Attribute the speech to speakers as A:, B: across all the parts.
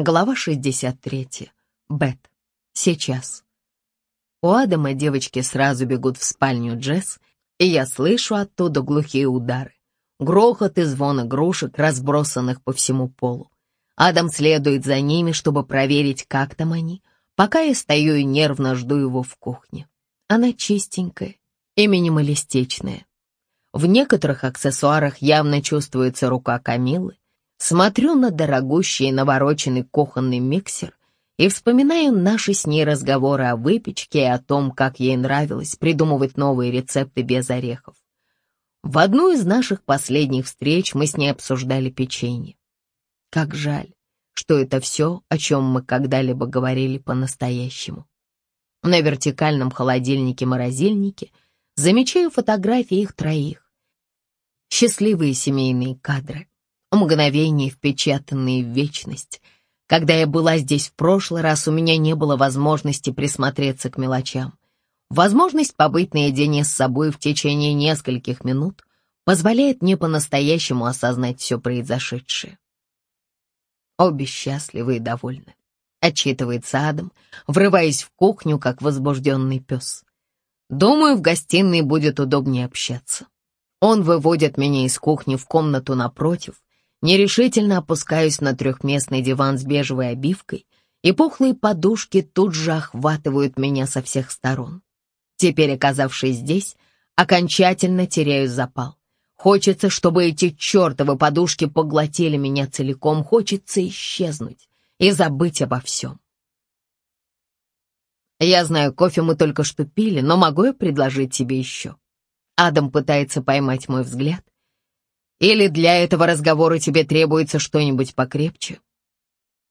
A: Глава 63. Бет. Сейчас. У Адама девочки сразу бегут в спальню Джесс, и я слышу оттуда глухие удары. Грохот и звон игрушек, разбросанных по всему полу. Адам следует за ними, чтобы проверить, как там они, пока я стою и нервно жду его в кухне. Она чистенькая и минималистичная. В некоторых аксессуарах явно чувствуется рука Камилы. Смотрю на дорогущий навороченный кухонный миксер и вспоминаю наши с ней разговоры о выпечке и о том, как ей нравилось придумывать новые рецепты без орехов. В одну из наших последних встреч мы с ней обсуждали печенье. Как жаль, что это все, о чем мы когда-либо говорили по-настоящему. На вертикальном холодильнике-морозильнике замечаю фотографии их троих. Счастливые семейные кадры, мгновения, впечатанные в вечность — когда я была здесь в прошлый раз, у меня не было возможности присмотреться к мелочам. Возможность побыть наедине с собой в течение нескольких минут позволяет мне по-настоящему осознать все произошедшее. Обе счастливы и довольны. Отчитывается Адам, врываясь в кухню, как возбужденный пес. Думаю, в гостиной будет удобнее общаться. Он выводит меня из кухни в комнату напротив, Нерешительно опускаюсь на трехместный диван с бежевой обивкой, и пухлые подушки тут же охватывают меня со всех сторон. Теперь, оказавшись здесь, окончательно теряю запал. Хочется, чтобы эти чертовы подушки поглотили меня целиком, хочется исчезнуть и забыть обо всем. Я знаю, кофе мы только что пили, но могу я предложить тебе еще? Адам пытается поймать мой взгляд, или для этого разговора тебе требуется что-нибудь покрепче?»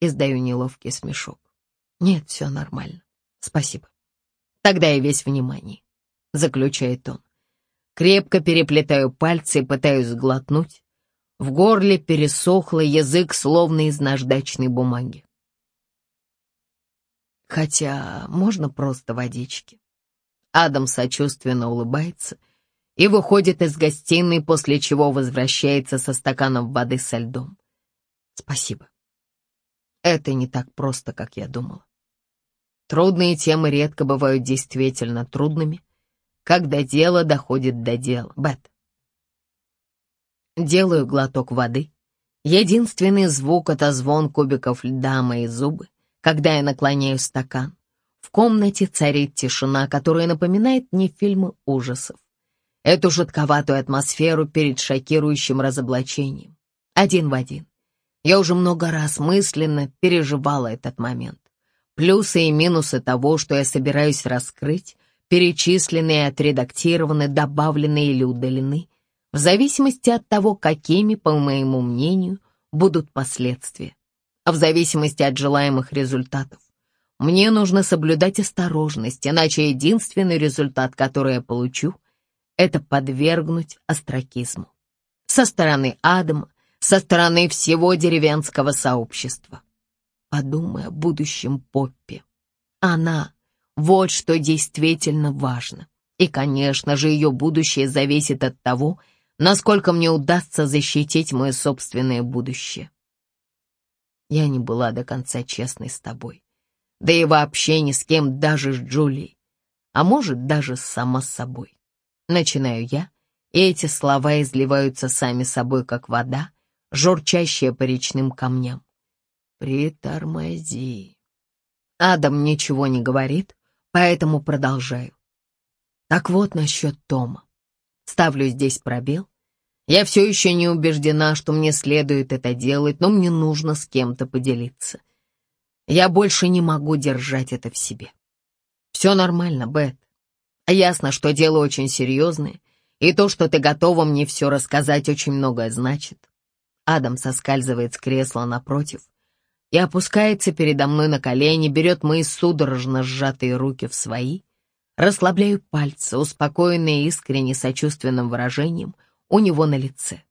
A: Издаю неловкий смешок. «Нет, все нормально. Спасибо. Тогда я весь внимание», — заключает он. Крепко переплетаю пальцы и пытаюсь сглотнуть. В горле пересохло, язык словно из наждачной бумаги. Хотя можно просто водички. Адам сочувственно улыбается — и выходит из гостиной, после чего возвращается со стаканом воды со льдом. Спасибо. Это не так просто, как я думала. Трудные темы редко бывают действительно трудными, когда дело доходит до дела. Бет. Делаю глоток воды. Единственный звук — это звон кубиков льда мои зубы, когда я наклоняю стакан. В комнате царит тишина, которая напоминает мне фильмы ужасов эту жутковатую атмосферу перед шокирующим разоблачением. Один в один. Я уже много раз мысленно переживала этот момент. Плюсы и минусы того, что я собираюсь раскрыть, перечислены и отредактированы, добавлены или удалены, в зависимости от того, какими, по моему мнению, будут последствия, а в зависимости от желаемых результатов. Мне нужно соблюдать осторожность, иначе единственный результат, который я получу — это подвергнуть остракизму. Со стороны Адама, со стороны всего деревенского сообщества. Подумай о будущем Поппи. Она — вот что действительно важно. И, конечно же, ее будущее зависит от того, насколько мне удастся защитить мое собственное будущее. Я не была до конца честной с тобой. Да и вообще ни с кем, даже с Джулией. А может, даже сама с собой. Начинаю я, и эти слова изливаются сами собой, как вода, журчащая по речным камням. Притормози. Адам ничего не говорит, поэтому продолжаю. Так вот насчет Тома. Ставлю здесь пробел. Я все еще не убеждена, что мне следует это делать, но мне нужно с кем-то поделиться. Я больше не могу держать это в себе. Все нормально, Бет. Ясно, что дело очень серьезное, и то, что ты готова мне все рассказать, очень многое значит. Адам соскальзывает с кресла напротив и опускается передо мной на колени, берет мои судорожно сжатые руки в свои, расслабляю пальцы, успокоенные искренне сочувственным выражением у него на лице.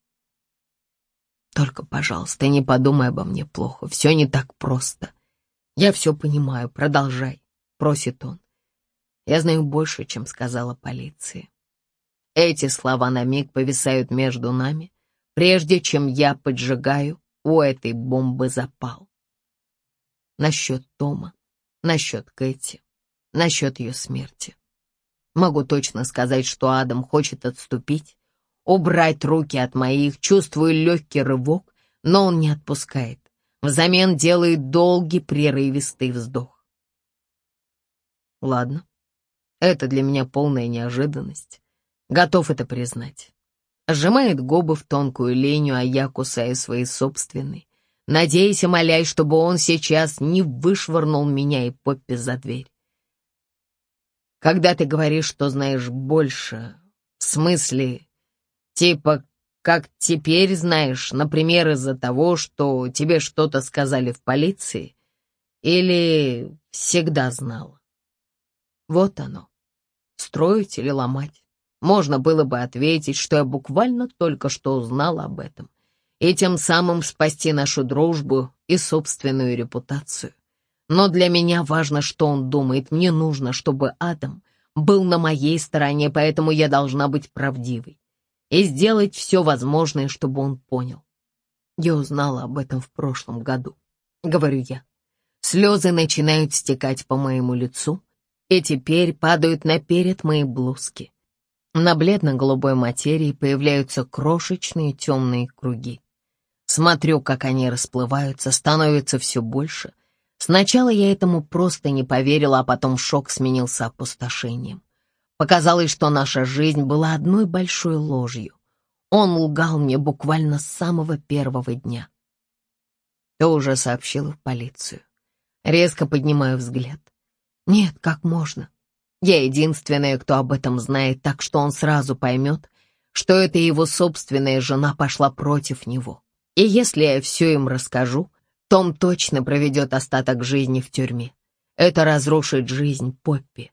A: Только, пожалуйста, не подумай обо мне плохо, все не так просто. Я все понимаю, продолжай, просит он. Я знаю больше, чем сказала полиция. Эти слова на миг повисают между нами, прежде чем я поджигаю у этой бомбы запал. насчет Тома, насчет Кэти, насчет ее смерти. Могу точно сказать, что Адам хочет отступить, убрать руки от моих, чувствую легкий рывок, но он не отпускает. Взамен делает долгий прерывистый вздох. Ладно, это для меня полная неожиданность. Готов это признать. Сжимает губы в тонкую линию, а я кусаю свои собственные, надеясь и молясь, чтобы он сейчас не вышвырнул меня и Поппи за дверь. Когда ты говоришь, что знаешь больше, в смысле, типа, как теперь знаешь, например, из-за того, что тебе что-то сказали в полиции, или всегда знала? Вот оно. Строить или ломать? Можно было бы ответить, что я буквально только что узнала об этом, и тем самым спасти нашу дружбу и собственную репутацию. Но для меня важно, что он думает. Мне нужно, чтобы Адам был на моей стороне, поэтому я должна быть правдивой и сделать все возможное, чтобы он понял. Я узнала об этом в прошлом году, говорю я. Слезы начинают стекать по моему лицу и теперь падают на перед моей блузки. На бледно-голубой материи появляются крошечные темные круги. Смотрю, как они расплываются, становятся все больше, Сначала я этому просто не поверила, а потом шок сменился опустошением. Показалось, что наша жизнь была одной большой ложью. Он лгал мне буквально с самого первого дня. Ты уже сообщила в полицию. Резко поднимаю взгляд. Нет, как можно? Я единственная, кто об этом знает, так что он сразу поймет, что это его собственная жена пошла против него. И если я все им расскажу, том точно проведет остаток жизни в тюрьме. Это разрушит жизнь Поппи.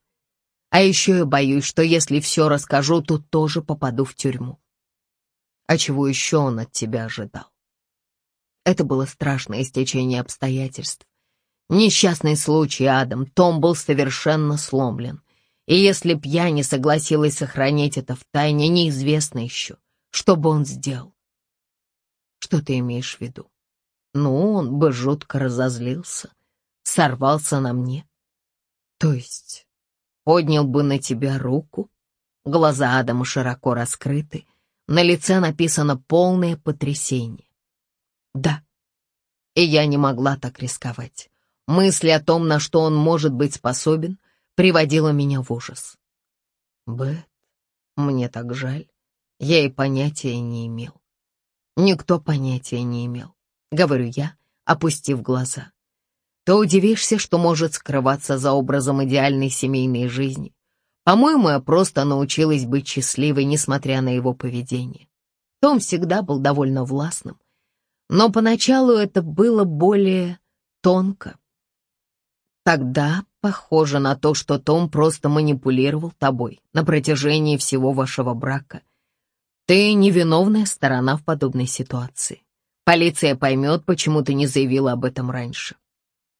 A: А еще я боюсь, что если все расскажу, то тоже попаду в тюрьму. А чего еще он от тебя ожидал? Это было страшное стечение обстоятельств. Несчастный случай, Адам. Том был совершенно сломлен. И если б я не согласилась сохранить это в тайне, неизвестно еще, что бы он сделал. Что ты имеешь в виду? Ну, он бы жутко разозлился, сорвался на мне. То есть поднял бы на тебя руку? Глаза Адама широко раскрыты, на лице написано полное потрясение. Да, и я не могла так рисковать. Мысль о том, на что он может быть способен, приводила меня в ужас. Бет, мне так жаль. Я и понятия не имел. Никто понятия не имел. — говорю я, опустив глаза. То удивишься, что может скрываться за образом идеальной семейной жизни. По-моему, я просто научилась быть счастливой, несмотря на его поведение. Том всегда был довольно властным, но поначалу это было более тонко. Тогда похоже на то, что Том просто манипулировал тобой на протяжении всего вашего брака. Ты невиновная сторона в подобной ситуации. Полиция поймет, почему ты не заявила об этом раньше.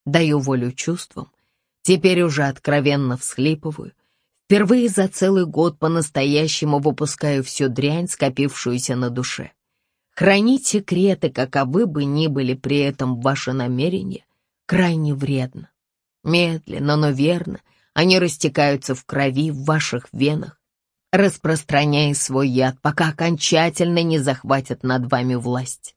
A: Даю волю чувствам, теперь уже откровенно всхлипываю. Впервые за целый год по-настоящему выпускаю всю дрянь, скопившуюся на душе. Хранить секреты, каковы бы ни были при этом ваши намерения, крайне вредно. Медленно, но верно они растекаются в крови в ваших венах, распространяя свой яд, пока окончательно не захватят над вами власть.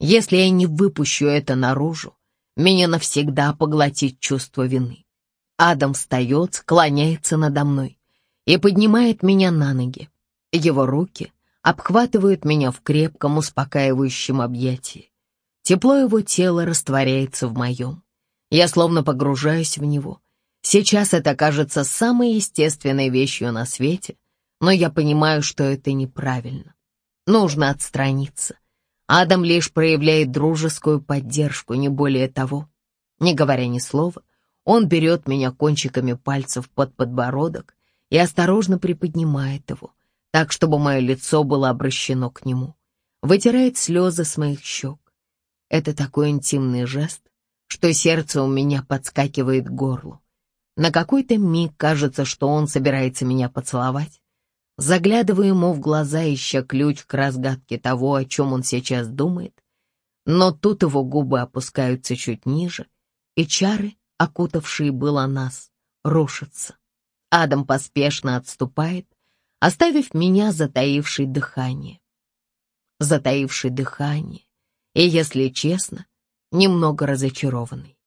A: Если я не выпущу это наружу, меня навсегда поглотит чувство вины. Адам встает, склоняется надо мной и поднимает меня на ноги. Его руки обхватывают меня в крепком, успокаивающем объятии. Тепло его тела растворяется в моем. Я словно погружаюсь в него. Сейчас это кажется самой естественной вещью на свете, но я понимаю, что это неправильно. Нужно отстраниться — Адам лишь проявляет дружескую поддержку, не более того. Не говоря ни слова, он берет меня кончиками пальцев под подбородок и осторожно приподнимает его, так, чтобы мое лицо было обращено к нему. Вытирает слезы с моих щек. Это такой интимный жест, что сердце у меня подскакивает к горлу. На какой-то миг кажется, что он собирается меня поцеловать, Заглядываю ему в глаза, ища ключ к разгадке того, о чем он сейчас думает. Но тут его губы опускаются чуть ниже, и чары, окутавшие было нас, рушатся. Адам поспешно отступает, оставив меня затаившей дыхание. Затаившей дыхание, и, если честно, немного разочарованный.